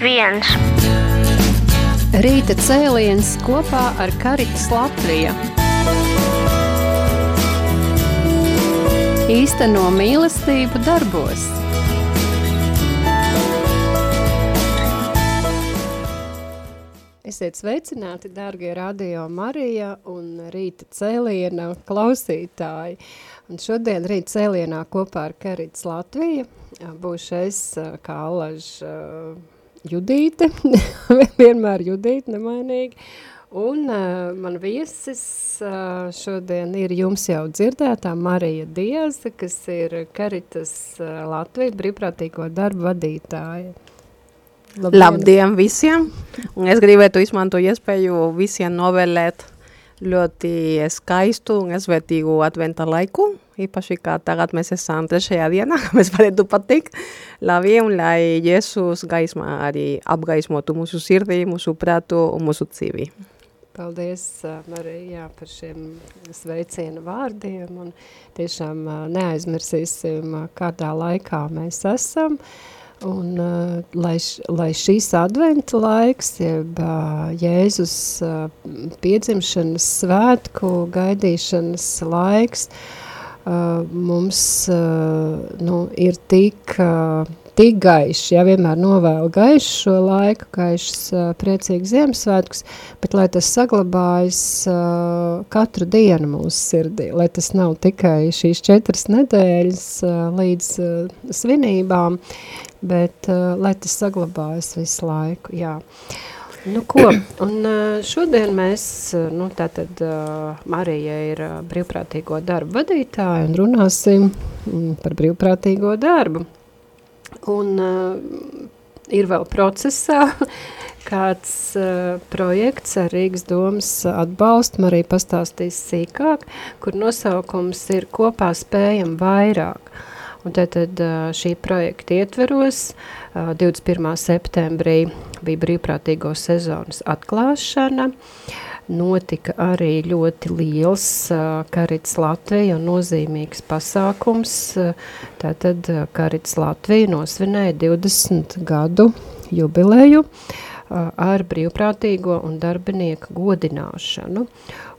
viens. Rīta cēliens kopā ar Karitas Latviju. Īsteno mīlestību darbos. Esiet sveicināti, dārgie radio Marija un rīta cēliena klausītāji. Un šodien rīta cēlienā kopā ar Karits Latviju būšu es kā alaža Judīte, vienmēr Judīte, nemainīgi. Un uh, man viesis uh, šodien ir jums jau dzirdētā Marija Dieza, kas ir Karitas uh, Latvijas brīvprātīgo darbu vadītāja. Labdien. Labdien visiem! Un es gribētu izmantot iespēju visiem novēlēt ļoti skaistu un svētīgu adventa laiku. Īpaši kā tagad mēs esam trešajā dienā, mēs varētu patikt labi un lai Jēzus gaismā arī apgaismotu mūsu sirdī, mūsu prātu un mūsu dzīvi. Paldies, Marija, par šiem sveicienu vārdiem un tiešām neaizmirsīsim, kādā laikā mēs esam. Un, lai, lai šīs adventa laiks, jeb Jēzus piedzimšanas svētku gaidīšanas laiks, uh, mums nu, ir tik, tik gaišs, ja vienmēr novēlu gaišu šo laiku, gaišs priecīgs Ziemassvētkus, bet lai tas saglabājas katru dienu mūsu sirdī, lai tas nav tikai šīs četras nedēļas līdz svinībām, bet lai tas saglabājas visu laiku, jā. Nu, ko, un šodien mēs, nu, tātad Marija ir brīvprātīgo darbu vadītāja un runāsim mm, par brīvprātīgo darbu. Un ir vēl procesā kāds projekts ar Rīgas domas atbalstu, Marija pastāstīs sīkāk, kur nosaukums ir kopā spējam vairāk. Uh, Un tad šī projekta ietveros 21. septembrī bija brīvprātīgo sezonas atklāšana. Notika arī ļoti liels Karits Latvija un nozīmīgs pasākums. Tātad Karits Latvija nosvinēja 20 gadu jubileju ar brīvprātīgo un darbinieku godināšanu.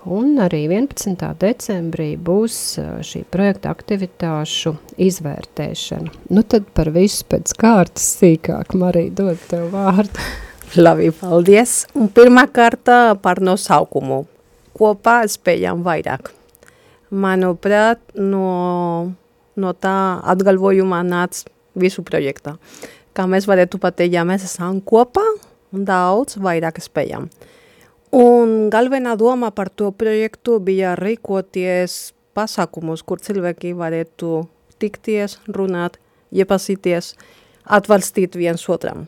Un arī 11. decembrī būs šī projekta aktivitāšu izvērtēšana. Nu tad par visu pēc kārtas sīkāk, Marija, dod tev vārdu. Labi, paldies. Un pirmā kārta par nosaukumu. Kopā spējam vairāk. Manuprāt, no, no tā atgalvojumā nāc visu projektā. Kā mēs varētu pateikt, ja mēs esam kopā daudz vairāk spējam. Uh, Un galvenā doma par to projektu bija rīkoties pasākumus, kur cilvēki varētu tikties, runāt, iepazīties, atbalstīt viens otram.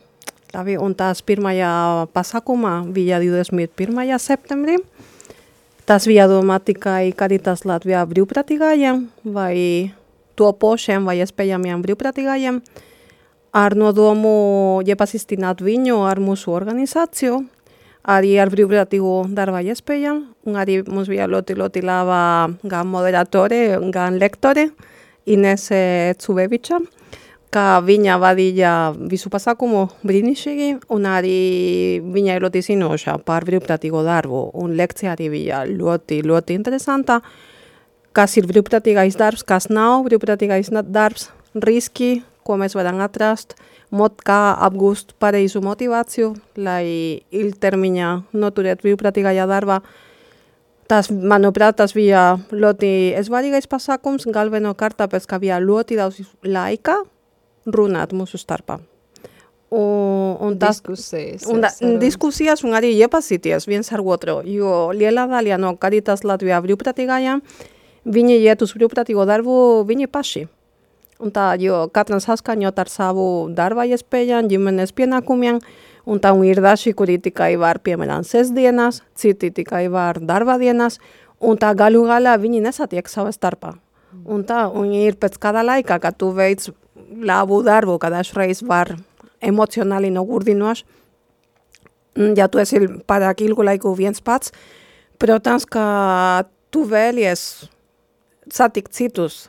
Labi, un tās pirmajā pasākumā bija 21. septembrī. Tas bija domā tikai Caritas Latvijā brīvprātīgājiem vai topošiem vai iespējamiem brīvprātīgājiem ar nodomu iepazīstināt viņu ar mūsu organizāciju, arī ar brīvprātīgu darba iespējām, un arī mums bija ļoti, ļoti laba gan moderatore, gan lektore, Inese Cubeviča, kā viņa vadīja visu pasākumu brīnišķīgi, un arī viņa ir ļoti zinoša par brīvprātīgo darbu, un lekcija arī bija ļoti, ļoti interesanta, kas ir brīvprātīgais darbs, kas nav brīvprātīgais darbs, riski, ko mēs varam atrast, mod, kā apgūst pareizu motivāciju, lai ilgtermiņā noturēt brīvprātīgajā darbā. Tas, manuprāt, tas bija ļoti svarīgais pasākums, galvenokārt tāpēc, ka bija ļoti daudz laika runāt mūsu starpā. Un, un tas, diskusijas. Un, un diskusijas un arī iepazīties viens ar otru, jo liela daļa no Caritas Latvijā brīvprātīgajām, viņi iet uz brīvprātīgo darbu viņi paši. Tā, jo katrs saskaņot ar savu darba iespējām, ģimenes pienākumiem, un un ir daži, kuri tikai var, piemēram, sestdienās, citi tikai var darba dienās, un tā galu galā viņi nesatiek savā starpā. Un tā, un ir pēc kāda laika, kad tu veids labu darbu, kad dažreiz var emocionāli nogurdinoši, ja tu esi pārāk ilgu laiku viens pats, protams, ka tu vēlies satikt citus,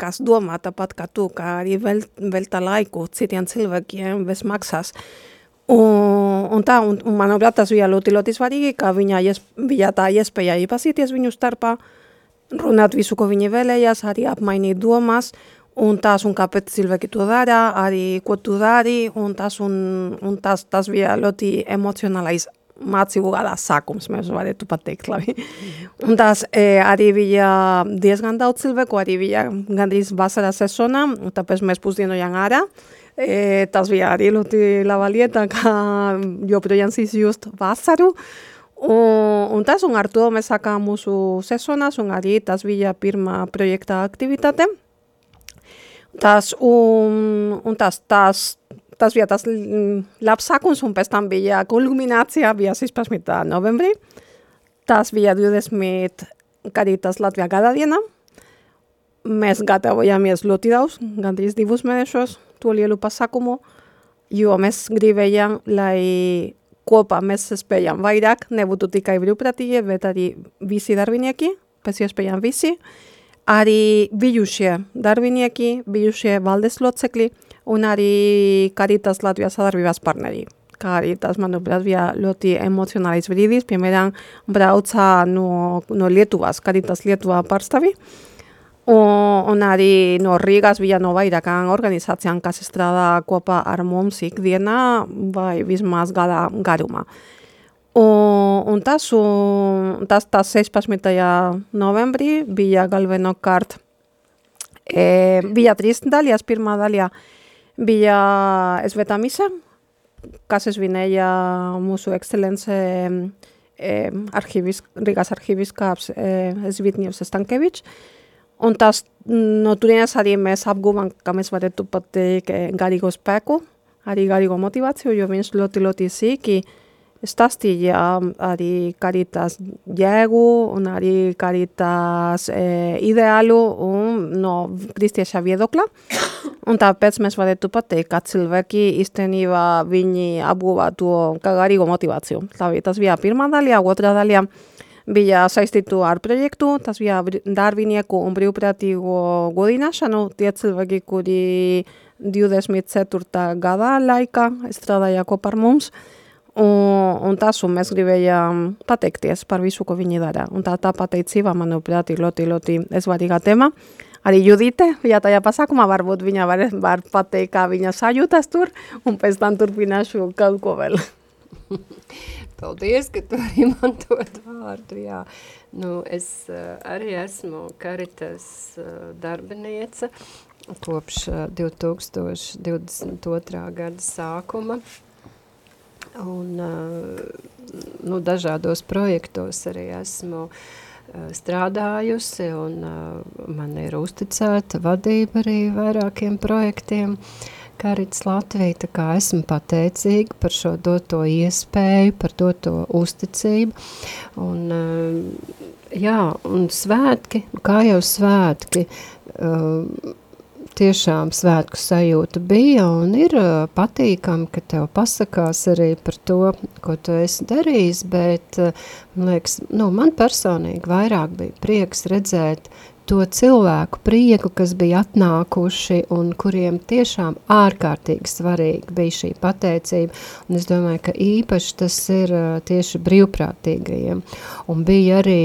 kas domā tāpat kā tu, kā arī vēl, velta laiku citiem cilvēkiem bez maksas. Un, un tā, un, un manuprāt, tas bija ļoti, ļoti svarīgi, ka viņa ies, bija tā iespēja iepazīties viņu starpā, runāt visu, ko viņi vēlējās, arī apmainīt domas, un tas, un kāpēc cilvēki to dara, arī ko tu dari, un tas, un, un tas, tas bija ļoti emocionālais mācību gada sākums, mēs varētu pateikt labi. Un tas e, arī bija diezgan daudz cilvēku, arī bija gandrīz vasaras sezonā, tāpēc mēs pusdienojām ārā. E, tas bija arī ļoti laba lieta, ka joprojām just vasaru. Un, un tas, un ar to mēs sākām mūsu sezonas, un arī tas bija pirmā projekta aktivitāte. Tas, un, un tas, tas, tas bija tas labs sākums, un pēc tam bija kulminācija, bija 16. novembrī. Tas bija 20 Karitas Latvijā gada dienā. Mēs gatavojāmies ļoti daudz, gandrīz divus mēnešos, to lielu pasākumu, jo mēs gribējām, lai kopā mēs spējam vairāk, nebūtu tikai brīvprātīgie, bet arī visi darbinieki, pēc iespējām visi, arī bijušie darbinieki, bijušie valdes locekļi, un arī Caritas Latvijas sadarbības partneri. Kā arī tas, manuprāt, bija ļoti emocionāls brīdis. Piemēram, brauca no, no Lietuvas, Caritas Lietuvā pārstāvi, un, un arī no Rīgas bija no vairākām organizācijām, kas strādā kopā ar mums ikdienā vai vismaz gada garumā. Un, un tas, un, tas, tas 16. novembrī bija galvenokārt, e, bija trīs daļas, pirmā daļa bija svētā mise, kas svinēja mūsu ekscelence eh, arhivis, Rīgas arhiviskāps eh, Zbigņevs Stankevičs, un tas no turienes arī mēs apguvām, ka mēs varētu pateikt garīgo spēku, arī garīgo motivāciju, jo viņš ļoti, ļoti sīki stāstīja arī Caritas jēgu un arī Caritas e, ideālu un no kristieša viedokļa. Un tāpēc mēs varētu pateikt, ka cilvēki īstenībā viņi apguva to kā garīgo motivāciju. Labi, tas bija pirmā daļa, otrā daļa bija saistītu ar projektu, tas bija darbinieku un brīvprātīgo godināšanu. Tie cilvēki, kuri 24. gada laikā strādāja kopā ar mums, Un, un tas, un mēs gribējām pateikties par visu, ko viņi dara. Un tā, tā pateicība, manuprāt, ir ļoti, ļoti svarīga tēma. Arī Judite, ja tajā pasākumā varbūt viņa var, var pateikt, kā viņa sajūtas tur, un pēc tam turpināšu kaut ko vēl. Paldies, ka tu arī man dod vārdu, jā. Nu, es uh, arī esmu Karitas uh, darbiniece kopš uh, 2022. gada sākuma. Un, nu, dažādos projektos arī esmu strādājusi, un man ir uzticēta vadība arī vairākiem projektiem. Karits Latvija, tā kā esmu pateicīga par šo doto iespēju, par doto uzticību. Un, jā, un svētki, kā jau svētki, tiešām svētku sajūta bija un ir patīkami, ka tev pasakās arī par to, ko tu esi darījis, bet, man liekas, nu, man personīgi vairāk bija prieks redzēt to cilvēku prieku, kas bija atnākuši un kuriem tiešām ārkārtīgi svarīgi bija šī pateicība. Un es domāju, ka īpaši tas ir tieši brīvprātīgajiem. Un bija arī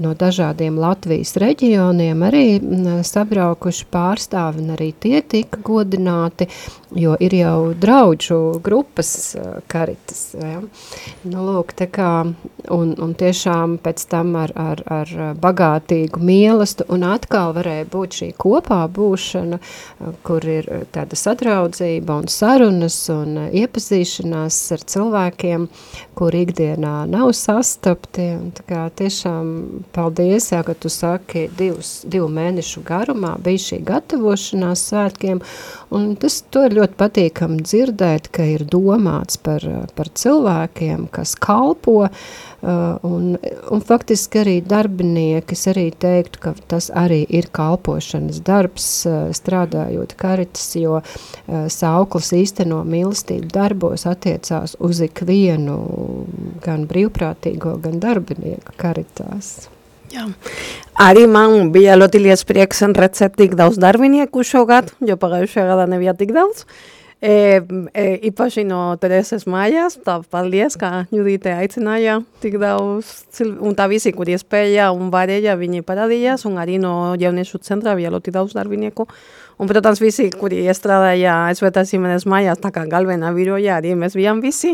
no dažādiem Latvijas reģioniem arī sabraukuši pārstāvi un arī tie tika godināti jo ir jau draudžu grupas karitas. Ja? Nu, lūk, kā, un, un tiešām pēc tam ar, ar, ar bagātīgu mielastu, un atkal varēja būt šī kopā būšana, kur ir tāda sadraudzība un sarunas un iepazīšanās ar cilvēkiem, kur ikdienā nav sastapti. Un tā kā tiešām paldies, jā, ka tu saki, divus, divu mēnešu garumā bija šī gatavošanās svētkiem, un tas ir ļoti patīkami dzirdēt, ka ir domāts par, par cilvēkiem, kas kalpo, uh, un, un faktiski arī darbinieki, es arī teiktu, ka tas arī ir kalpošanas darbs, uh, strādājot karitas, jo uh, sauklis īsteno mīlestību darbos attiecās uz ikvienu gan brīvprātīgo, gan darbinieku karitās. Jā. Arī man bija ļoti liels prieks redzēt tik daudz darbinieku šogad, jo pagājušajā gadā nebija tik daudz. E, e, īpaši no Tereses mājās, tā paldies, kā Judite aicināja tik daudz, un tā visi, kur iespēja un varēja, viņi parādījās, un arī no jauniešu centra bija ļoti daudz darbinieku, un, protams, visi, kuri iestrādāja Svētās ģimenes mājās, tā kā galvenā viroja, arī mēs bijām visi,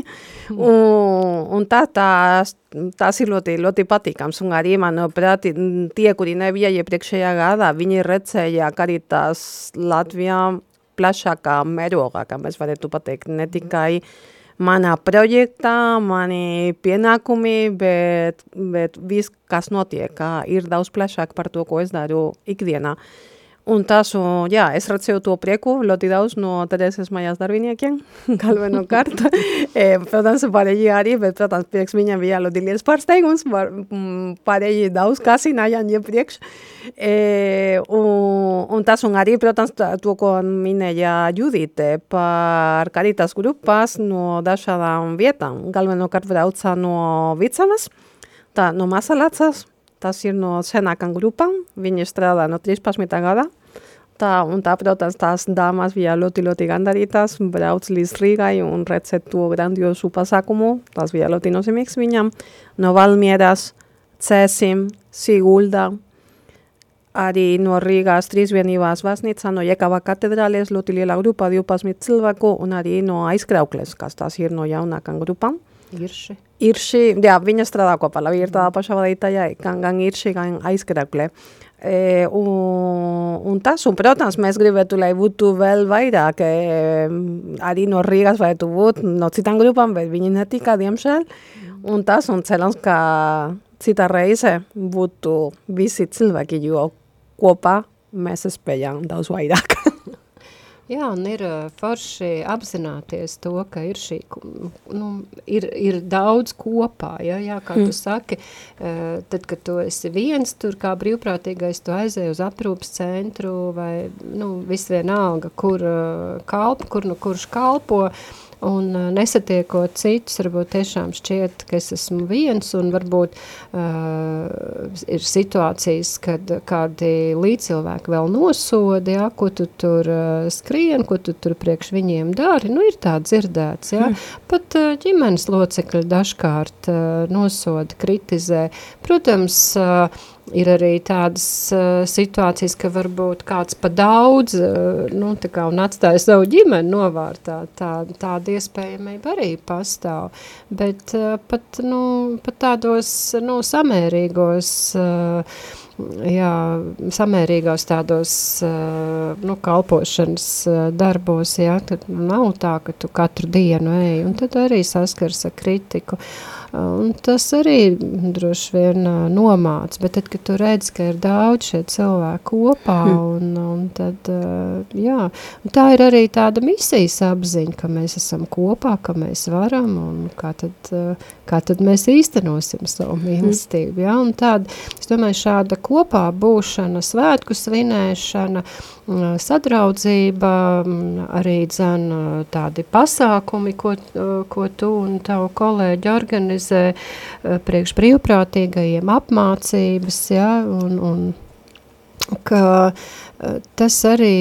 un, un tā, tās, tās ir ļoti, ļoti patīkams, un arī, manuprāt, tie, kuri nebija iepriekšējā gadā, viņi redzēja Caritas Latvijā plašākā mērogā, kā mēs varētu pateikt, ne tikai manā projektā, mani pienākumi, bet, bet viss, kas notiek, ir daudz plašāk par to, ko es daru ikdienā. Uh, Un tas, jā, es redzēju to prieku ļoti daudz no Tereses mājās darbiniekiem, galvenokārt. e, protams, pārējie arī, bet, protams, priekš viņam bija ļoti liels pārsteigums, pārējie daudz kas zinājan iepriekš. E, un, un tas, un arī, protams, to, ko minēja Judite par Caritas grupas no dažādām vietām, galvenokārt brauca no Vicavas, tā, no Masalacas, Tas ir no senākām grupām, viņi strādā no 13. gada. Tā, un tā, protams, tās dāmas bija ļoti, ļoti gandarītās, brauc līdz Rīgai un redzēt to grandiosu pasākumu. Tas bija ļoti nozīmīgs viņam. No Valmieras, Cēsim, Sigulda, arī no Rīgās trīsvienībās vasnīca, no Jekava katedrālies, ļoti liela grupa, 12 cilvēku, un arī no aizkraukles, kas tas ir no jaunākām grupām. Irši. Irši, jā, viņa strādā kopā, labi, ir tāda paša vadītāja, gan, gan Irši, gan aizkrakle. E, un, un tas, un, protams, mēs gribētu, lai būtu vēl vairāk, e, arī no Rīgas varētu būt, no citām grupām, bet viņi netika, diemžēl. Un tas, un cerams, ka cita reize būtu visi cilvēki, jo kopā mēs spējam daudz vairāk. Jā, un ir forši apzināties to, ka ir šī, nu, ir, ir daudz kopā, ja, jā, kā mm. tu saki, tad, kad tu esi viens tur kā brīvprātīgais, tu aizēji uz aprūpas centru vai, nu, visvienalga, kur kalpo, kur nu kurš kalpo, uh, un nesatiekot citus, varbūt tiešām šķiet, ka es esmu viens, un varbūt uh, ir situācijas, kad kādi līdzcilvēki vēl nosodi, ja, ko tu tur uh, skrien, ko tu tur priekš viņiem dari, nu ir tā dzirdēts, ja. Hmm. Pat uh, ģimenes locekļi dažkārt uh, nosoda, kritizē. Protams, uh, ir arī tādas uh, situācijas, ka varbūt kāds pa daudz, uh, nu, kā un atstāja savu ģimeni novārtā, tā, tāda iespējamība arī pastāv, bet uh, pat, nu, pat tādos, nu, samērīgos, uh, jā, samērīgos tādos, nu, kalpošanas darbos, jā, tad nav tā, ka tu katru dienu ej, un tad arī saskars ar kritiku, uh, Un tas arī droši vien nomāc, bet tad, kad tu redz, ka ir daudz šie cilvēki kopā, hm. un, un tad, jā, un tā ir arī tāda misijas apziņa, ka mēs esam kopā, ka mēs varam, un kā tad, kā tad mēs īstenosim savu hm. mīlestību, jā, un tāda, es domāju, šāda kopā būšana, svētku svinēšana, sadraudzība, arī dzen tādi pasākumi, ko, ko tu un tavu kolēģi organizē priekš brīvprātīgajiem apmācības, ja, un, un ka tas arī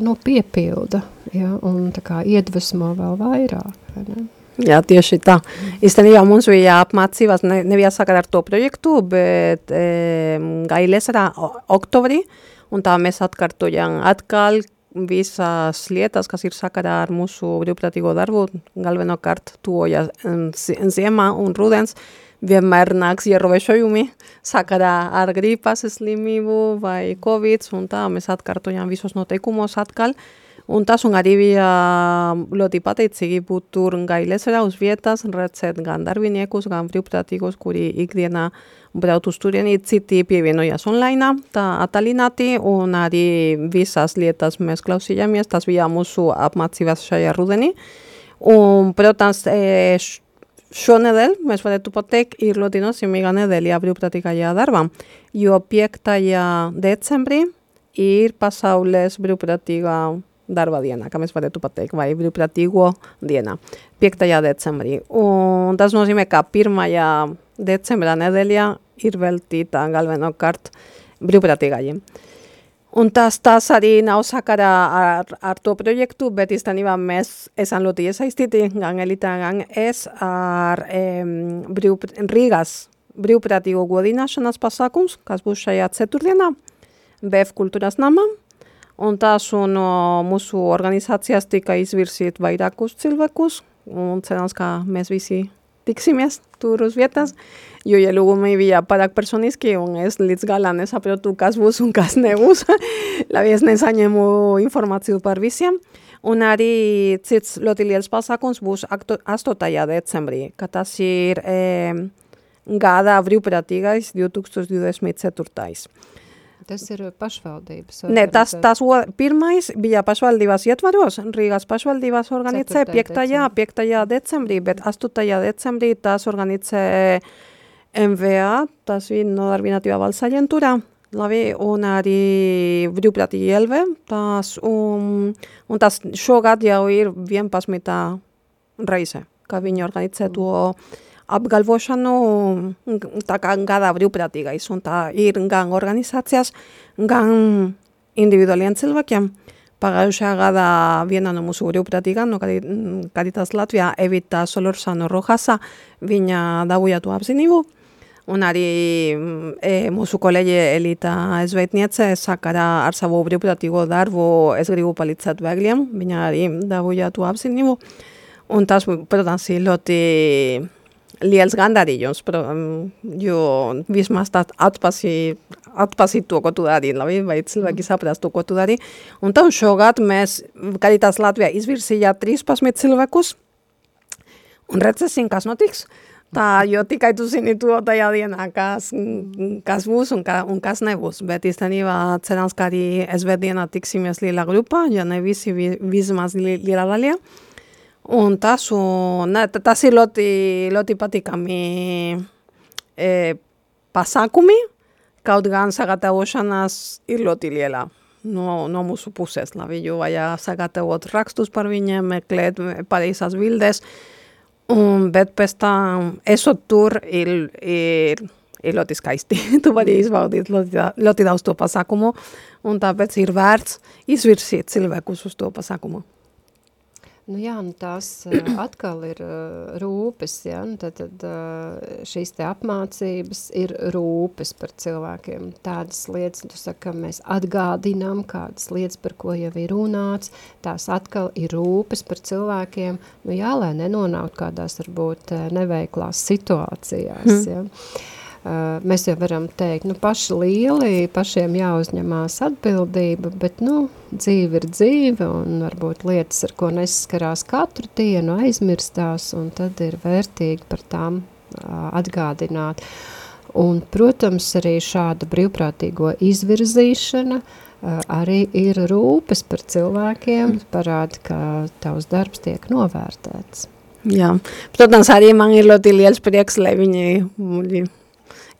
nu, piepilda, ja, un tā kā iedvesmo vēl vairāk, ne? Jā, tieši tā. Īstenībā mums bija apmācības, ne, nebija sakarā ar to projektu, bet e, gailes era oktobrī, un tā mēs atkārtojam atkal visas lietas, kas ir sakarā ar mūsu brīvprātīgo darbu, galvenokārt tuvojas ziemā un rudens, vienmēr nāks ierobežojumi sakarā ar gripas slimību vai covid, un tā mēs atkārtojam visos noteikumos atkal. Un tas un arī bija ļoti pateicīgi būt tur gailesrā uz vietas, redzēt gan darbiniekus, gan brīvprātīgos, kuri ikdienā brauc uz turieni, citi pievienojas online, tā attālināti, un arī visas lietas mēs klausījāmies, tas bija mūsu apmācības šajā rudenī. Un, protams, e, šonedēļ, mēs varētu pateikt, ir ļoti nozīmīga nedēļa brīvprātīgajā darbā, jo 5. decembrī ir pasaules brīvprātīgā darba dienā, kā mēs varētu pateikt, vai brīvprātīgo dienā, 5. decembrī. Un tas nozīmē, ka 1. decembra nedēļā ir veltīta galvenokārt brīvprātīgajiem. Un tas, tas arī nav sakarā ar, ar to projektu, bet īstenībā mēs esam ļoti iesaistīti, gan Elita, gan es, ar um, brīv, Rīgas brīvprātīgo godināšanas pasākums, kas būs šajā ceturtdienā, BF kultūras namā. Un tās un uh, mūsu organizācijas tika izvirsīt vairākus cilvēkus, un cerams, ka mēs visi tiksimies tur uz vietas, jo ielūgumi bija pārāk personiski un es līdz galā nesaprotu, kas būs un kas nebūs. Labi, es nesaņemu informāciju par visiem. Un arī cits ļoti liels pasākums būs 8. decembrī, ka tas ir e, gada brīvprātīgais 2024. Tas ir pašvaldības. Nē, tas, tas o, pirmais bija pašvaldībās ietvaros, Rīgās pašvaldībās organizē 5. 5. decembrī, bet 8. decembrī tas organizē MVA, tas ir Nodarbinātībā valsts aģentūrā, labi, un arī brīvprātīgi Elve, tas, un, un tas šogad jau ir 11. reize, ka viņi organizē to mm abgalbo esan no, gada abriu prati gaizun, eta ir gan organizatzeaz, gan individualian zelbakian, pagauza gada bienan no omuzu abriu prati no, karitaz Latvia, evita solor zan horrojaza, bina dabuiatu abzinibu, Unari eh, e, musuko lehe elita ez behit nietze, zakara arzabu obriopratiko darbo ez gribu palitzat behar glien, bina gari dabu jatu. Untaz, pero ziloti liels gandarījums, jo vismaz tā atpazīt, atpazīt to, ko tu dari, labi, vai cilvēki saprast to, ko tu dari. Un tad šogad mēs, Caritas Latvijā, izvirsīja 13 cilvēkus, un redzēsim, kas notiks. Tā, jo tikai tu zini to tajā dienā, kas, kas būs un, ka, un kas nebūs. Bet īstenībā cerams, ka arī SVD-dienā tiksimies lielā grupā, ja ne visi, vismaz lielā daļā. Un tas, un, tas ir ļoti, ļoti patīkami e, pasākumi, kaut gan sagatavošanās ir ļoti liela no, no mūsu puses. Labi, jo vajag sagatavot rakstus par viņiem, meklēt pareizās bildes, un, bet pēc tam esot tur ir, ir, ir ļoti skaisti. tu vari izbaudīt ļoti, ļoti daudz to pasākumu, un tāpēc ir vērts izvirsīt cilvēkus uz to pasākumu. Nu jā, nu tās uh, atkal ir uh, rūpes, ja? nu tad, tad uh, šīs te apmācības ir rūpes par cilvēkiem. Tādas lietas, tu saka, ka mēs atgādinām kādas lietas, par ko jau ir runāts, tās atkal ir rūpes par cilvēkiem, nu jā, lai nenonākt kādās varbūt neveiklās situācijās, hmm. ja? Uh, mēs jau varam teikt, nu, paši lieli, pašiem jāuzņemās atbildība, bet, nu, dzīve ir dzīve, un varbūt lietas, ar ko nesaskarās katru dienu, aizmirstās, un tad ir vērtīgi par tām uh, atgādināt. Un, protams, arī šāda brīvprātīgo izvirzīšana uh, arī ir rūpes par cilvēkiem, mm. parāda, ka tavs darbs tiek novērtēts. Jā, protams, arī man ir ļoti liels prieks, lai viņi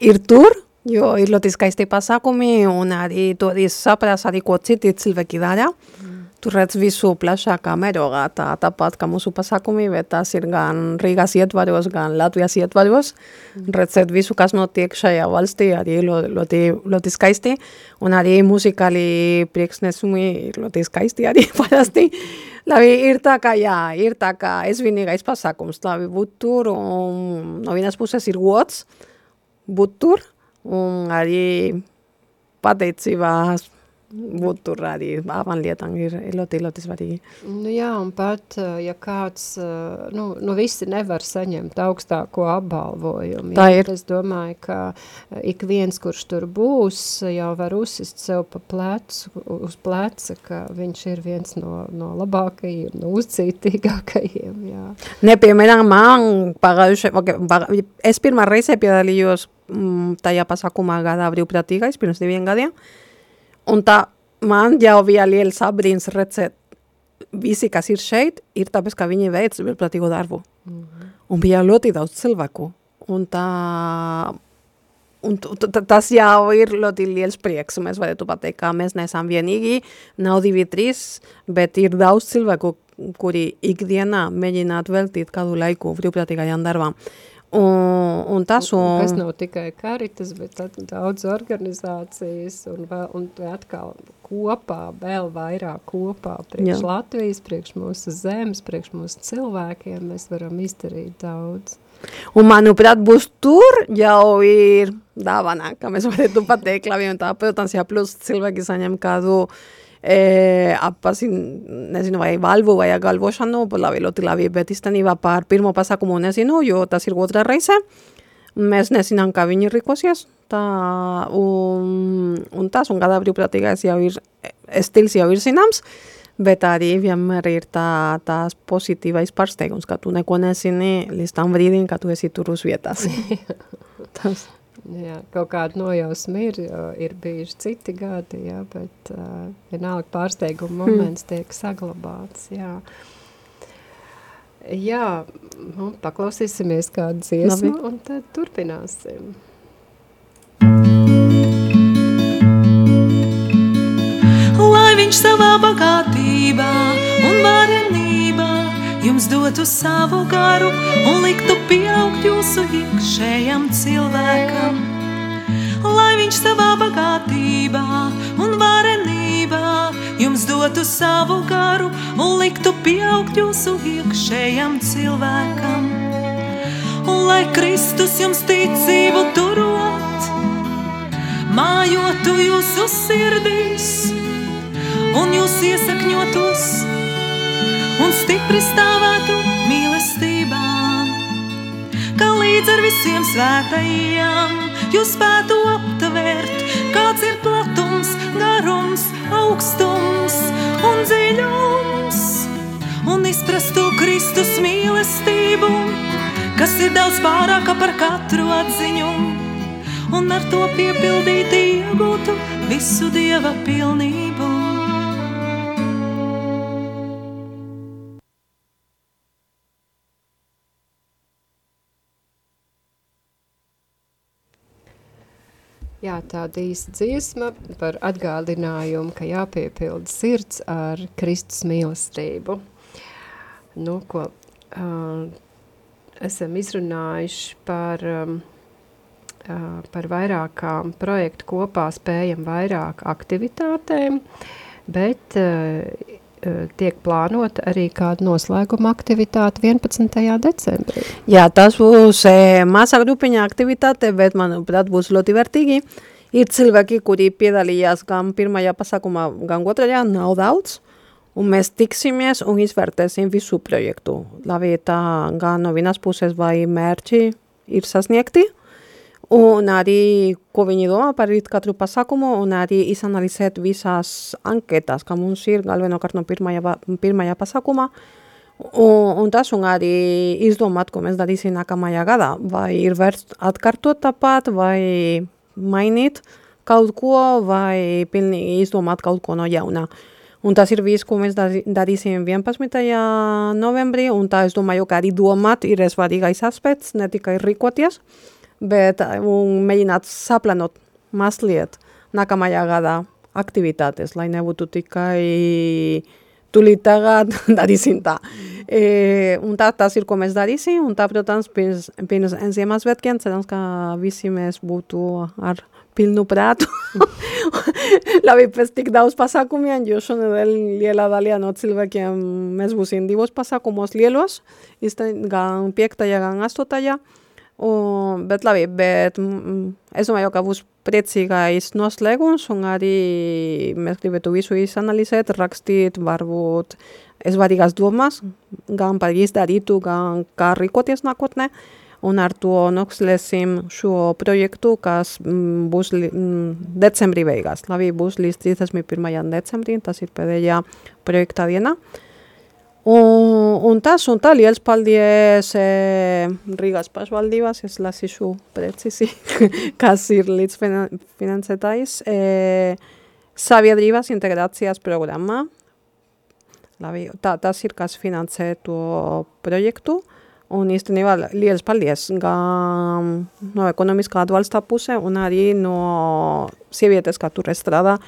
ir tur, jo ir ļoti skaisti pasākumi, un arī tur ir saprast arī, ko citi cilvēki dara. Mm. Tur redz visu plašākā mērogā, tā, tāpat kā mūsu pasākumi, bet tas ir gan Rīgas ietvaros, gan Latvijas ietvaros. Mm. Redzēt visu, kas notiek šajā valstī, arī ļoti, ļoti skaisti. Un arī muzikāli priekšnesumi ir ļoti skaisti arī parasti. Labi, ir tā kā, jā, ir tā kā es vienīgais pasākums, labi, būt tur, un no vienas puses ir gods, būt tur un arī pateicībā būt tur arī abām lietām ir ļoti, ļoti svarīgi. Nu jā, un pat, eh, ja kāds, eh, nu, nu visi nevar saņemt augstāko apbalvojumu. Tā ir. Es domāju, ka eh, ik viens, kurš tur būs, jau var uzsist sev pa plecu, uz pleca, ka viņš ir viens no, no labākajiem, no uzcītīgākajiem, jā. Ne, piemēram, man pagājuši, es pirmā reize piedalījos tajā pasākumā gada brīvprātīgais, pirms diviem gadiem, Un tā man jau bija liels abrīns redzēt visi, kas ir šeit, ir tāpēc, ka viņi veic brīvprātīgo darbu. Mm -hmm. Un bija ļoti daudz cilvēku. Un tā, un tas jau ir ļoti liels prieks. Mēs varētu pateikt, ka mēs neesam vienīgi, nav divi, trīs, bet ir daudz cilvēku, kuri ikdienā mēģināt veltīt kādu laiku brīvprātīgajām darbām. Un, un tas un... Kas nav tikai karitas, bet daudz organizācijas un, vēl, un atkal kopā, vēl vairāk kopā priekš Jā. Latvijas, priekš mūsu zemes, priekš mūsu cilvēkiem mēs varam izdarīt daudz. Un, manuprāt, būs tur jau ir dāvana, kā mēs varētu pateikt, un tā, protams, ja plus cilvēki saņem kādu uh, e, apazin, nezinu, vai valvu vai galvošanu, labi, ļoti labi, bet īstenībā par pirmo pasākumu nezinu, jo tas ir otrā reize. Mēs nezinām, kā viņi rīkosies. Tā, un, un tas, un kādā brīvprātīgais jau ir, stils jau ir zināms, bet arī vienmēr ir tā, tās pozitīvais pārsteigums, ka tu neko nezini līdz tam brīdim, kad tu esi tur uz vietas. tas. Jā, kaut kāda nojausma ir, ir bijuši citi gadi, jā, bet uh, vienalga pārsteiguma hmm. moments hmm. tiek saglabāts, jā. Jā, nu, paklausīsimies kādu dziesmu Labi. un tad turpināsim. Lai viņš savā bagātībā un varenībā jums dotu savu garu un liktu pieaugt jūsu iekšējam cilvēkam. Lai viņš savā bagātībā un varenībā jums dotu savu garu un liktu pieaugt jūsu iekšējam cilvēkam. Un lai Kristus jums ticību turot, mājotu jūsu sirdīs un jūs iesakņotos un stipri stāvētu mīlestībā, kā līdz ar visiem svētajiem jūs spētu aptvērt, kāds ir platums, garums, augstums un dziļums, un izprastu Kristus mīlestību, kas ir daudz pārāka par katru atziņu, un ar to piepildīti iegūtu visu Dieva pilnību. Tāda īsta dziesma par atgādinājumu, ka jāpiepilda sirds ar Kristus mīlestību. Nu, ko uh, esam izrunājuši par, um, uh, par vairākām projektu kopā spējam vairāk aktivitātēm, bet uh, tiek plānota arī kāda noslēguma aktivitāte 11. decembrī. Jā, tas būs e, mazā grupiņa aktivitāte, bet manuprāt būs ļoti vērtīgi. Ir cilvēki, kuri piedalījās gan pirmajā pasākumā, gan otrajā, nav daudz. Un mēs tiksimies un izvērtēsim visu projektu. Labi, tā gan no vienas puses vai mērķi ir sasniegti, Un arī, ko viņi domā par katru pasākumu, un arī izanalizēt visas anketas, kā mums ir galvenokārt no pirmajā, pirmajā pasākumā. Un, un tas, un arī izdomāt, ko mēs darīsim nākamajā gadā. Vai ir vērts atkārtot tāpat, vai mainīt kaut ko, vai pilnīgi izdomāt kaut ko no jauna. Un tas ir viss, ko mēs darīsim 11. novembrī, un tā es domāju, ka arī domāt ir svarīgais aspekts, ne tikai rīkoties. Uh, bet un mēģināt saplānot mazliet nākamajā gadā aktivitātes, lai nebūtu tikai tūlīt tagad darīsim tā. E, un tā, tas ir, ko mēs darīsim, un tā, protams, pirms, pirms Ziemassvētkiem cerams, ka visi mēs būtu ar pilnu prātu. Labi, pēc tik daudz pasākumiem, jo šonadēļ liela daļa no cilvēkiem mēs būsim divos pasākumos lielos, gan piektajā, gan astotajā. Un, bet labi, bet es domāju, ka būs priecīgais noslēgums un arī mēs gribētu visu izanalizēt, rakstīt, varbūt svarīgās domas, gan par izdarītu, gan kā rīkoties nākotnē. Un ar to noslēgsim šo projektu, kas būs decembrī beigās. Labi, būs līdz 31. decembrī, tas ir pēdējā projekta diena. Uh, Un, un tas, un tā, liels paldies e, Rīgas pašvaldības, es lasīšu precīzi, kas ir līdz finansētājs. E, sabiedrības integrācijas programma. Labi, tā, tas ir, kas finansē to projektu. Un īstenībā liels paldies gan no ekonomiskā atbalsta puse un arī no sievietes, kā tur strādā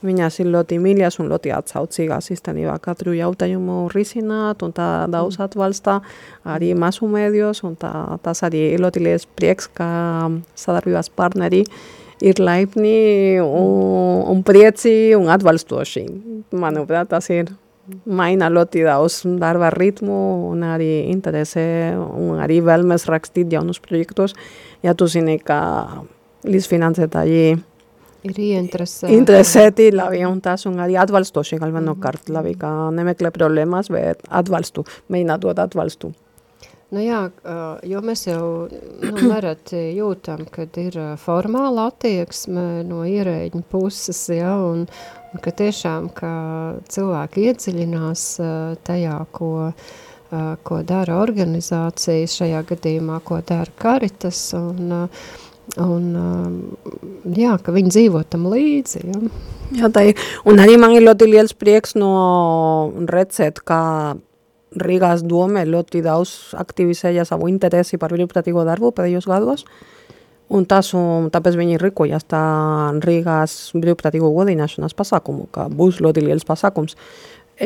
Viņas ir ļoti mīļas un ļoti atsaucīgas īstenībā katru jautājumu risināt un tā daudz mm. atbalsta arī masu mēdījos un tā, tas arī ir ļoti liels prieks, ka sadarbības partneri ir laipni un, un prieci un atbalstoši. Manuprāt, tas ir maina ļoti daudz darba ritmu un arī interese un arī vēlmes rakstīt jaunus projektus, ja tu zini, ka līdzfinansētāji ir ieinteresēti. Interesēti labi un tas un arī atbalstoši galvenokārt mm. labi, ka nemeklē problēmas, bet atbalstu, mēģina dot atbalstu. Nu jā, jo mēs jau nu, nereti jūtam, kad ir formāla attieksme no ierēģņa puses, ja, un, un ka tiešām, ka cilvēki iedziļinās tajā, ko, ko dara organizācijas, šajā gadījumā, ko dara Karitas, un uh, Un, jā, ka viņi dzīvo tam līdzi. Ja. Jā, tā ir. Un arī man ir ļoti liels prieks no redzēt, kā Rīgās doma ļoti daudz aktivizēja savu interesi par brīvprātīgo darbu pēdējos gados. Un tas, un tāpēc viņi rīkojas tā Rīgās brīvprātīgo godināšanas pasākumu, ka būs ļoti liels pasākums.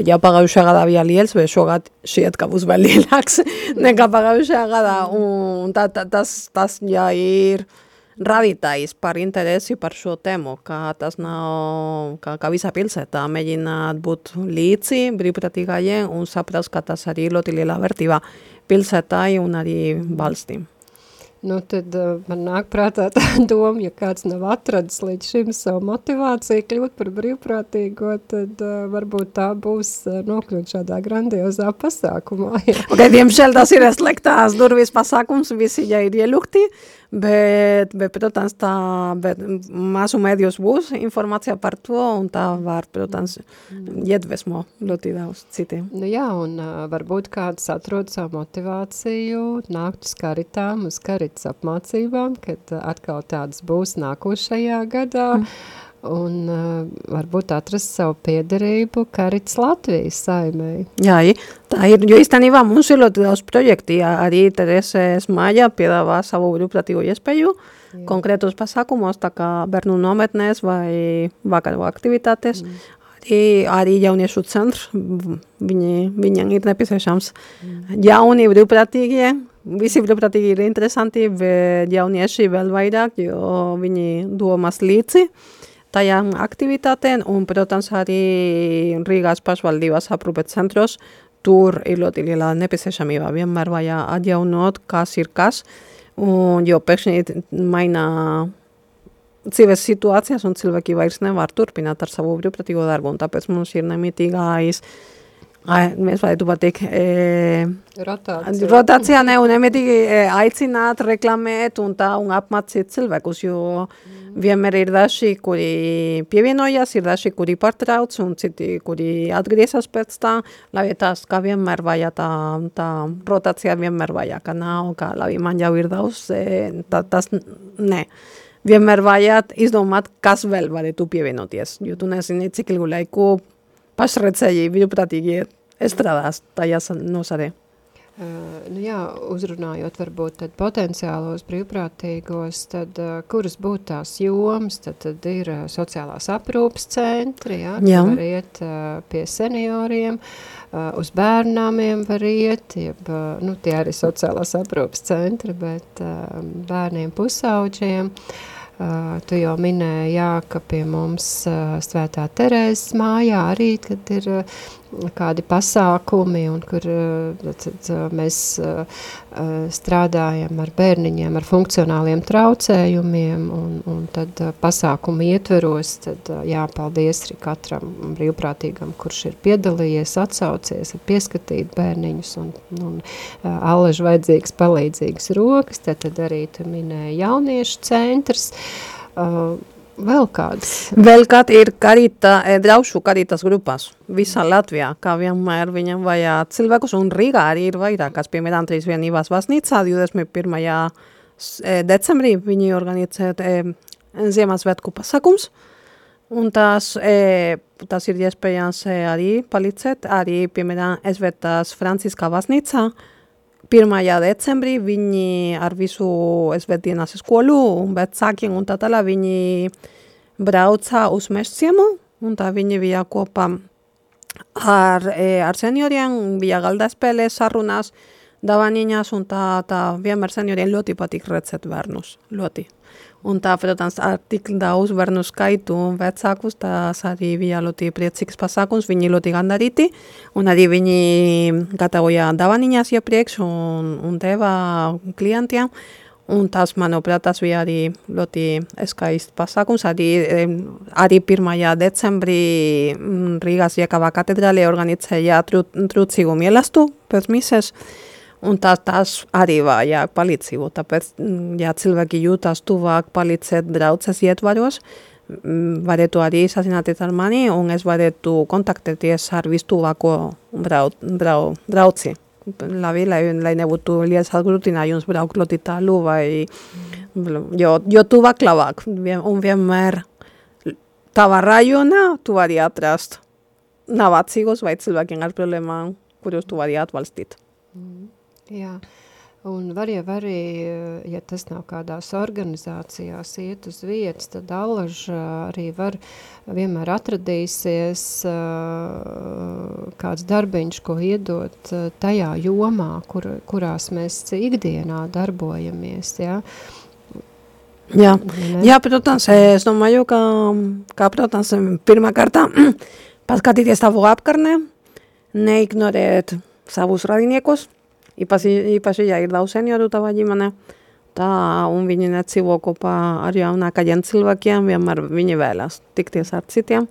Ja pagājušajā gadā bija liels, bet šogad šķiet, ka būs vēl lielāks nekā pagājušajā gadā. Un tā, tā, tas, tas ja ir... Uh, radītājs par interesi par šo tēmu, kā tas nav, kā, kā visā pilsētā mēģināt būt līdzi brīvprātīgajiem un saprast, ka tas arī ļoti liela vērtība pilsētāji un arī valstīm. Nu, tad uh, man nāk prātā tā doma, ja kāds nav atradis līdz šim savu motivāciju kļūt par brīvprātīgo, tad uh, varbūt tā būs uh, nokļūt šādā grandiozā pasākumā. Ja. Okay, diemžēl tas ir sliktās durvis pasākums, visi ja ir ielukti, Bet, bet, protams, tā, bet masu mēdījos būs informācija par to, un tā var, protams, iedvesmo ļoti daudz citiem. Nu jā, un varbūt kāds atrod savu motivāciju, nākt uz karitām, uz karitas apmācībām, kad atkal tādas būs nākošajā gadā. Mm un uh, varbūt atrast savu piederību Karits Latvijas saimei. Jā, tā ir, jo īstenībā mums ir ļoti daudz projekti, jā, arī Tereses Maja piedāvā savu brīvprātīgo iespēju jā. konkrētos pasākumos, tā kā bērnu nometnēs vai vakaru aktivitātes, mm. arī, arī jauniešu centrs, viņi, viņiem ir nepieciešams mm. jauni brīvprātīgie, visi brīvprātīgi ir interesanti, bet jaunieši vēl vairāk, jo viņi domas līdzi. Uh, tajām aktivitātēm, un, protams, arī Rīgās pašvaldības aprūpes centros, tur ir ļoti liela nepieciešamība. Vienmēr vajag atjaunot, kas ir kas, un jo pēkšņi maina dzīves situācijas, un cilvēki vairs nevar turpināt ar savu brīvprātīgo darbu, un tāpēc mums ir nemitīgais mēs pateikt, e, rotācija. rotācijā ne, un nemitīgi e, aicināt, reklamēt un tā, un apmācīt cilvēkus, jo mm. vienmēr ir daži, kuri pievienojas, ir daži, kuri pārtrauc, un citi, kuri atgriezas pēc tā, lai tās, kā vienmēr vajag tā, tā rotācija vienmēr vajag, ka nav, ka labi, man jau ir daudz, e, tā, tas, ne. Vienmēr vajag izdomāt, kas vēl varētu pievienoties, jo tu nezini, cik ilgu laiku pašredzēji brīvprātīgi strādās tajā nosarē. Uh, nu jā, uzrunājot varbūt tad potenciālos brīvprātīgos, tad uh, kuras būtu tās jomas, tad, tad ir uh, sociālās aprūpas centri, jā, jā. var iet pie senioriem, uz bērnāmiem var iet, jeb, nu tie arī sociālās aprūpas centri, bet bērniem pusauģiem, uh, Uh, tu jau minēji, jā, ka pie mums uh, Svētā Terēzes mājā arī, kad ir uh, kādi pasākumi, un kur eh, tad, eh, mēs eh, strādājam ar bērniņiem ar funkcionāliem traucējumiem, un, un tad pasākumu ietveros, tad jāpaldies arī katram brīvprātīgam, kurš ir piedalījies, atsaucies, ir pieskatīt bērniņus, un, un allaži vajadzīgas palīdzīgas rokas, tad, tad arī tu minēji jauniešu centrs, uh, Vēl kāds? Vēl kāda ir karita, draušu karitas grupas visā Latvijā, kā vienmēr viņam vajag cilvēkus, un Rīgā arī ir vairākas, piemēram, trīs vienībās vasnīcā, 21. decembrī viņi organizē Ziemassvētku pasākums, un tas, tas ir iespējams arī palīdzēt, arī, piemēram, Esvētās Franciskā vasnīcā, 1. decembrī viņi ar visu svētdienas skolu un vecākiem un tā tālāk viņi brauca uz mežciemu un tā viņi bija kopā ar, ar senioriem, bija galda spēlēs, sarunās, dāvaniņās, un tā, tā vienmēr senioriem ļoti patīk redzēt bērnus, ļoti. Un tā, protams, ar tik daudz bērnu skaitu un vecākus, tas arī bija ļoti priecīgs pasākums, viņi ļoti gandarīti, un arī viņi gatavoja dāvaniņas iepriekš un, un deva klientiem, Un tas, manuprāt, tas bija arī ļoti skaists pasākums. Arī, arī 1. decembrī mm, Rīgas Jēkabā katedrālē organizēja trūcīgu mielastu pēc mises. Un tas, tas arī vajag palīdzību, tāpēc, mm, ja cilvēki jūtas tuvāk palīdzēt draudzes ietvaros, mm, varētu arī sazināties ar mani, un es varētu kontaktēties ar vistuvāko brau, brau, drauci labi, lai, lai nebūtu liels atgrūtinājums braukt ļoti tālu vai, jo, jo tu labāk un vienmēr tava rajonā tu vari atrast navācīgus vai cilvēkiem ar problēmām, kurus tu vari atbalstīt. Mm. Jā. Un var jau arī, ja tas nav kādās organizācijās iet uz vietas, tad allaž arī var vienmēr atradīsies kāds darbiņš, ko iedot tajā jomā, kur, kurās mēs ikdienā darbojamies, ja? Jā, jā, protams, es domāju, ka, ka protams, pirmā kārtā paskatīties tavu apkarnē, neignorēt savus radiniekus, īpaši, īpaši ja ir daudz senioru tavā ģimenē, tā, un viņi nedzīvo kopā ar jaunākajiem cilvēkiem, vienmēr viņi vēlas tikties ar citiem.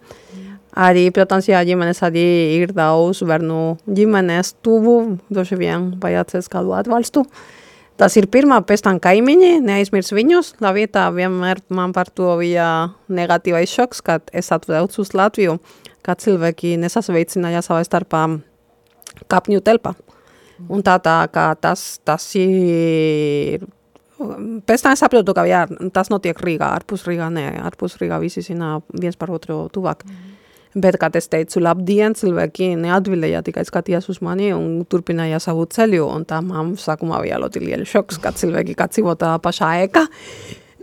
Arī, protams, jā, ģimenes arī ir daudz bērnu ģimenes tuvu, droši vien vajadzēs kādu atbalstu. Tas ir pirmā, pēc tam kaimiņi, neaizmirs viņus. La vietā vienmēr man par to bija negatīvais šoks, kad es atbraucu uz Latviju, kad cilvēki nesasveicināja savā starpā kapņu telpā. Mm. Un tā tā kā tas, tas ir Pēc tam es saprotu, ka jā, tas notiek Rīgā, ārpus Rīgā, nē, ārpus Rīgā visi zina viens par otru tuvāk. Mm. Bet, kad es teicu, labdien, cilvēki neatbildēja, tikai skatījās uz mani un turpināja savu ceļu, un tā man sākumā bija ļoti liela šoks, ka cilvēki, kā dzīvo tā pašā ēka,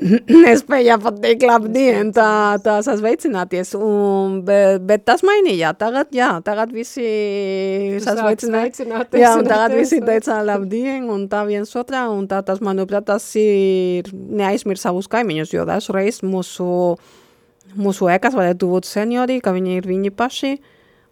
nespēja pat teikt labdien, tā, tā sasveicināties, un, bet, bet tas mainījā, tagad, jā, tagad visi sasveicināties, jā, un tagad visi teica labdien, un tā viens otrā, un tā tas, manuprāt, tas ir neaizmirst savus kaimiņus, jo dažreiz mūsu, mūsu ekas varētu būt seniori, ka viņi ir viņi paši,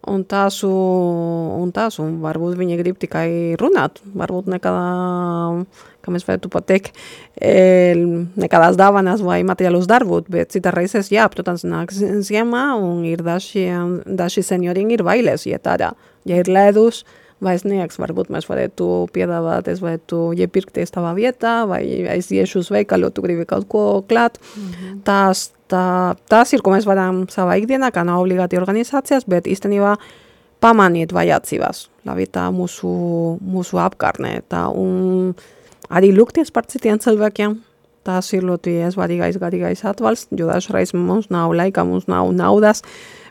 un tās, un tās, un varbūt viņi grib tikai runāt, varbūt nekādā kā mēs varētu pateikt, nekādās dāvanās vai materiālus darbot, bet citas reizes, jā, protams, nāk ziemā un ir daži, daži seniori ir bailēs iet ārā. Ja ir ledus vai sniegs, varbūt mēs varētu piedāvāt, es varētu iepirkties tavā vietā vai es iešu uz veikalu, tu gribi kaut ko klāt. Mm -hmm. tās, tā, tās ir, ko mēs varam savā ikdienā, kā nav obligāti organizācijas, bet īstenībā pamanīt vajadzības, labi tā mūsu, mūsu apkārtnē. Tā, un, arī lūgties par citiem cilvēkiem. Tas ir ļoti svarīgais, garīgais atbalsts, jo dažreiz mums nav laika, mums nav naudas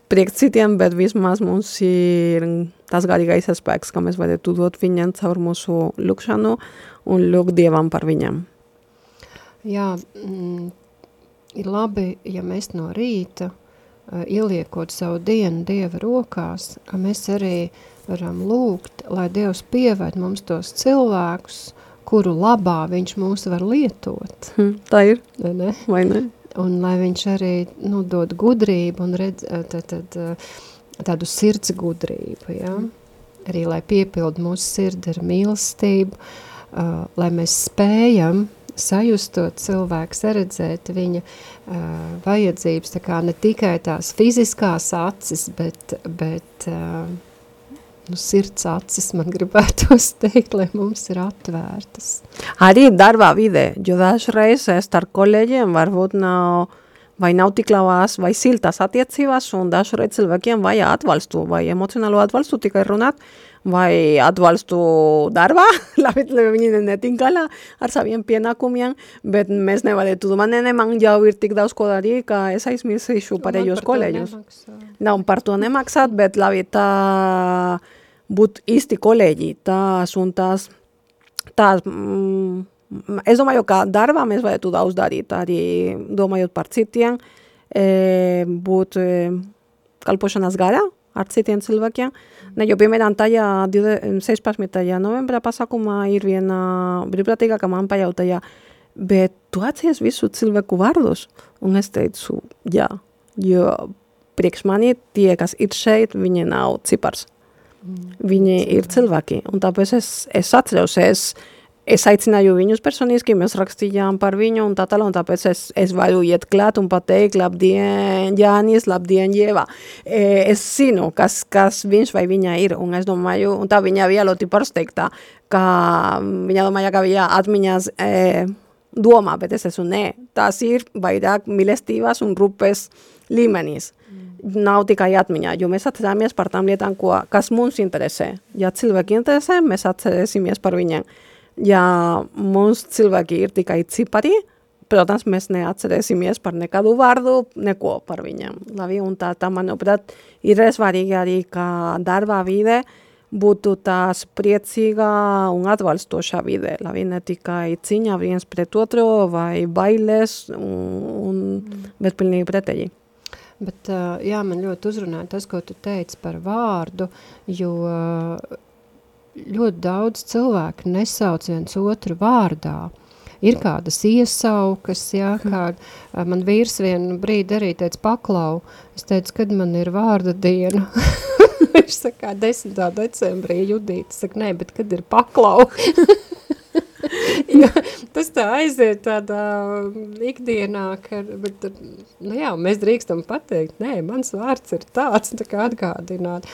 priekš citiem, bet vismaz mums ir tas garīgais spēks, ka mēs varētu dot viņiem caur mūsu lūkšanu un lūgt Dievam par viņiem. Jā, mm, ir labi, ja mēs no rīta uh, ieliekot savu dienu Dieva rokās, mēs arī varam lūgt, lai Dievs pieved mums tos cilvēkus, kuru labā viņš mūs var lietot. Hmm, tā ir. Vai ne? Vai ne? Un lai viņš arī nu, dod gudrību un redz, eh, tad, tad, eh, tādu sirds gudrību, ja? Arī lai piepild mūsu sirdi ar mīlestību, uh, lai mēs spējam sajust to cilvēku, saredzēt viņa uh, vajadzības, tā kā ne tikai tās fiziskās acis, bet, bet uh, nu, sirds acis, man gribētos teikt, lai mums ir atvērtas. Arī darbā vidē, jo dažreiz ar kolēģiem varbūt nav, vai nav tik labās vai siltās attiecībās, un dažreiz cilvēkiem vajag atbalstu vai emocionālo atbalstu tikai runāt, vai atbalstu darbā, labi, lai viņi netik galā ar saviem pienākumiem, bet mēs nevarētu domāt, man jau ir tik daudz ko darīt, ka es aizmirsīšu pārējos kolēģus. Nav par to nemaksāt, bet labi, tā būt īsti kolēģi, tās un tās, tās mm, es domāju, ka darbā mēs varētu daudz darīt, arī domājot par citiem, e, būt e, kalpošanas gara ar citiem cilvēkiem. Ne, jo, piemēram, tajā 16. novembrā pasākumā ir viena brīvprātīgā, ka man pajautāja, bet tu atcies visu cilvēku vārdus? Un es teicu, jā, jo priekš mani tie, kas ir šeit, viņi nav cipars. Mm. Viņi ir cilvēki, un tāpēc es, es atceros, es, es aicināju viņus personiski, mēs rakstījām par viņu un tā tālāk, un tāpēc es, es varu iet klāt un pateikt, labdien, Jānis, labdien, Jēva. E, es zinu, kas, kas viņš vai viņa ir, un es domāju, un tā viņa bija ļoti pārsteigta, ka viņa domāja, ka viņa atmiņas e, domā, bet es esmu, nē, tās ir vairāk mīlestības un rūpes līmenis. Mm. Nav tikai atmiņā, jo mēs atcerāmies par tām lietām, ko, kas mums interesē. Ja cilvēki interesē, mēs atcerēsimies par viņiem ja mums cilvēki ir tikai cipari, protams, mēs neatcerēsimies par nekādu vārdu, neko par viņiem. Labi, un tā, tā manuprāt, ir svarīgi arī, ka darba vide būtu tās priecīga un atbalstoša vide. Labi, ne tikai ciņa viens pret otru vai bailes, un, un, bet pilnīgi pretēji. Bet, jā, man ļoti uzrunāja tas, ko tu teici par vārdu, jo ļoti daudz cilvēku nesauc viens otru vārdā. Ir kādas iesaukas, jā, kā man vīrs vienu brīdi arī teica paklau. Es teicu, kad man ir vārda diena. Viņš saka, 10. decembrī Judīta saka, nē, bet kad ir paklau? jo, tas tā aiziet tādā ikdienā, ka, bet, nu jā, mēs drīkstam pateikt, nē, mans vārds ir tāds, tā kā atgādināt.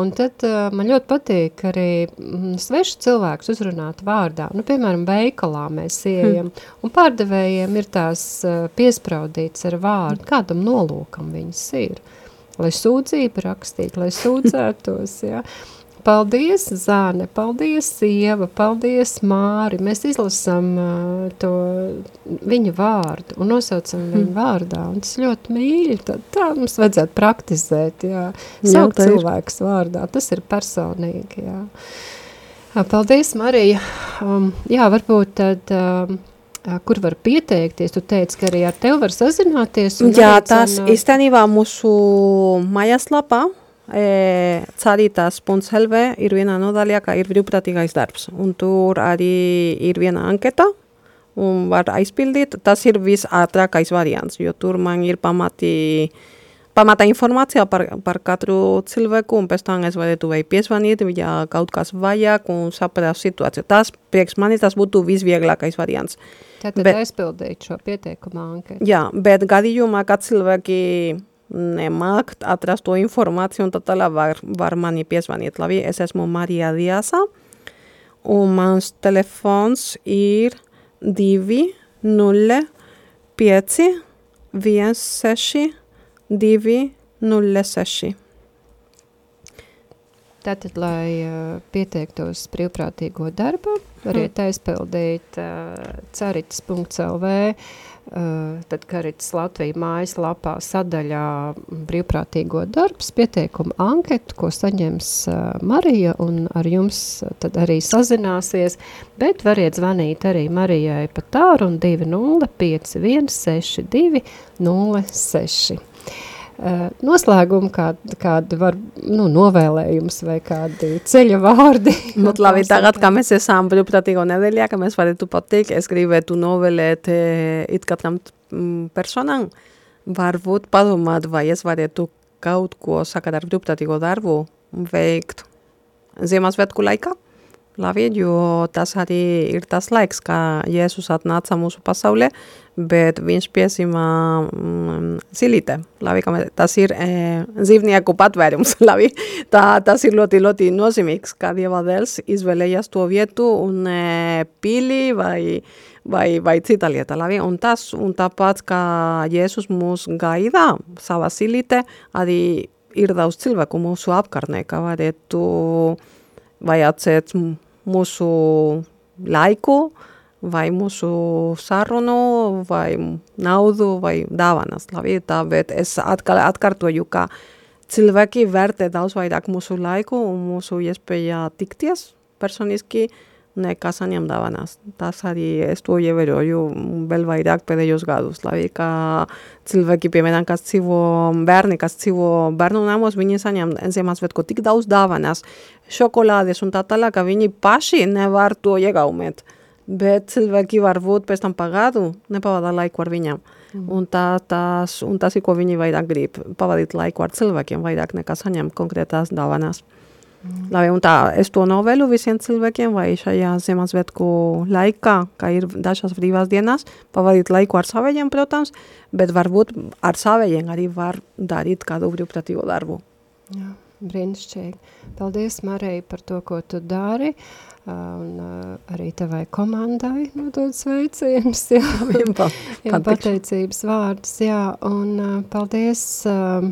Un tad uh, man ļoti patīk arī mm, svešu cilvēkus uzrunāt vārdā. Nu, piemēram, veikalā mēs ieejam, hmm. un pārdevējiem ir tās uh, piespraudīts ar vārdu, kādam nolūkam viņas ir. Lai sūdzību rakstītu, lai sūdzētos, ja. Paldies, Zāne, paldies, Sieva, paldies, Māri. Mēs izlasām uh, to viņa vārdu un nosaucam hmm. viņu vārdā, un tas ļoti mīļi. Tā, tā mums vajadzētu praktizēt, jā. Saukt jā, cilvēks ir. vārdā, tas ir personīgi, jā. Paldies, Marija. Um, jā, varbūt tad... Um, kur var pieteikties? Tu teici, ka arī ar tevi var sazināties. Jā, tas īstenībā mūsu mājaslapā e, caritas.lv ir viena nodaļa, ka ir brīvprātīgais darbs, un tur arī ir viena anketa, un var aizpildīt, tas ir visātrākais variants, jo tur man ir pamati, pamata informācija par, par katru cilvēku, un pēc tam es varētu vai piesvanīt, ja kaut kas vajag, un saprast situāciju. Tas, priekš mani, tas būtu visvieglākais variants. Tātad bet, aizpildīt šo pieteikumu anketu. Jā, bet gadījumā, kad cilvēki nemāk atrast to informāciju, un tad tālāk var, var mani piezvanīt. Labi, es esmu Marija Diasa, un mans telefons ir 2 0 5 1 6 2 0 6. Tātad, lai uh, pieteiktos brīvprātīgo darbu, variet mm. aizpildīt uh, caritas.lv Uh, tad Karitas Latvija mājaslapā sadaļā brīvprātīgo darbs, pieteikuma anketu, ko saņems uh, Marija un ar jums tad arī sazināsies, bet variet zvanīt arī Marijai pa tāru un 20516 206. Uh, noslēgumu, kāda kād var, nu, novēlējums vai kādi ceļa vārdi. Nu, labi, tagad, kā mēs esam brīvprātīgo nedēļā, ka mēs varētu pateikt, es gribētu novēlēt eh, it katram mm, personam, varbūt padomāt, vai es varētu kaut ko sakat ar brīvprātīgo darbu veikt Ziemassvētku laikā. Labi, jo tas arī ir tas laiks, kā Jēzus atnāca mūsu pasaulē, bet viņš piesima mm, silīte. Labi, ka tas ir e, dzīvnieku patvērums. Labi, tā, tas ir ļoti, ļoti nozīmīgs, kā Dieva dēls izvēlējās to vietu un e, pili vai, vai, vai cita lieta. Labi, un tas, un tāpat, kā Jēzus mūs gaida savā silīte, arī ir daudz cilvēku mūsu apkārtnē, kā varētu vai atcēt mūsu laiku, vai mūsu sarunu, vai naudu, vai dāvanas. Labi, tā, bet es atkal atkārtoju, ka cilvēki vērtē daudz vairāk mūsu laiku un mūsu iespēja tikties personiski nekā saņem dāvanās. Tas arī es to ievēroju vēl vairāk pēdējos gadus. Labi, ka cilvēki, piemēram, kas dzīvo bērni, kas dzīvo bērnu namos, viņi saņem Ziemassvētku tik daudz dāvanās, šokolādes un tā tālāk, ka viņi paši nevar to iegaumēt. Bet cilvēki varbūt pēc tam pagādu nepavada laiku ar viņam. Mm. Un, tā, tās, un tas ir, ko viņi vairāk grib, pavadīt laiku ar cilvēkiem, vairāk nekā saņem konkrētās dāvanās. Mm. Labi, un tā, es to novēlu visiem cilvēkiem, vai šajā Ziemassvētku laikā, kā ir dažas brīvās dienās, pavadīt laiku ar savējiem, protams, bet varbūt ar savējiem arī var darīt kādu brīvprātīgo darbu. Jā, brīnišķīgi. Paldies, Marija, par to, ko tu dari. Un arī tavai komandai nodod sveicienus, jā, jā, pateicības vārdus, jā, un paldies uh,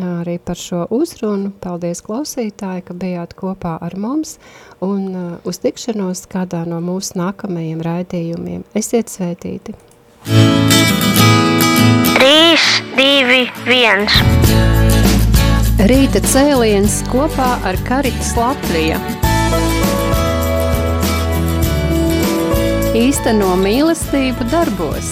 arī par šo uzrunu. Paldies, klausītāji, ka bijāt kopā ar mums un uh, uz tikšanos kādā no mūsu nākamajiem raidījumiem. Esiet svētīti! 3, 2, 1 Rīta cēliens kopā ar Karitas Latviju. Īsteno mīlestību darbos.